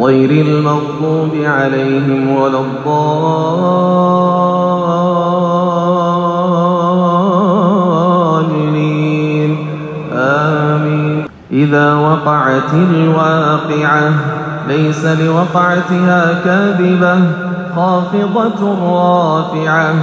غير المغضوب عليهم ولا الضالين. آمين. إذا وقعت الواقعة ليس لوقعتها كاذبة خافضة رافعة.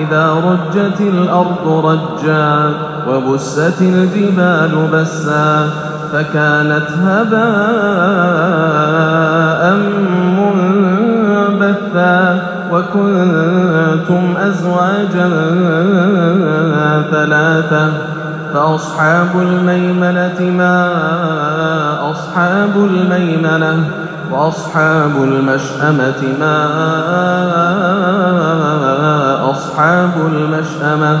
إذا رجت الأرض رجا وبست الجبال بسا فكانت هباء منبثا وكنتم أزواجا ثلاثة فأصحاب الميمنة ما أصحاب الميمنة وأصحاب المشأمة ما أصحاب المشأمة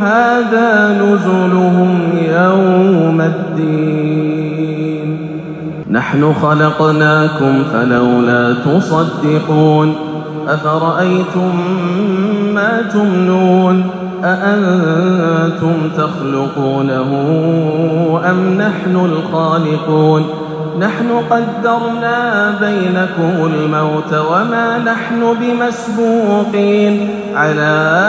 هذا نزلهم يوم الدين. نحن خلقناكم فلولا تصدقون. أفرأيتم ما تمنون؟ أأنتم تخلقونه أم نحن الخالقون؟ نحن قدرنا بينكم الموت وما نحن بمسبوقين. على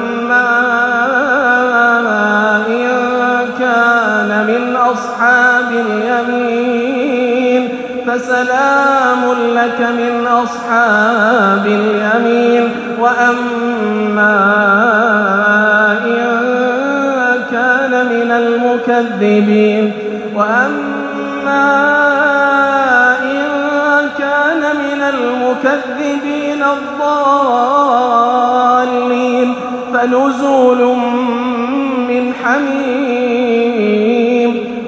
فسلام لك من أصحاب اليمين وأما إن كان من المكذبين وأما إن كان من المكذبين الضالين فنزول من حميم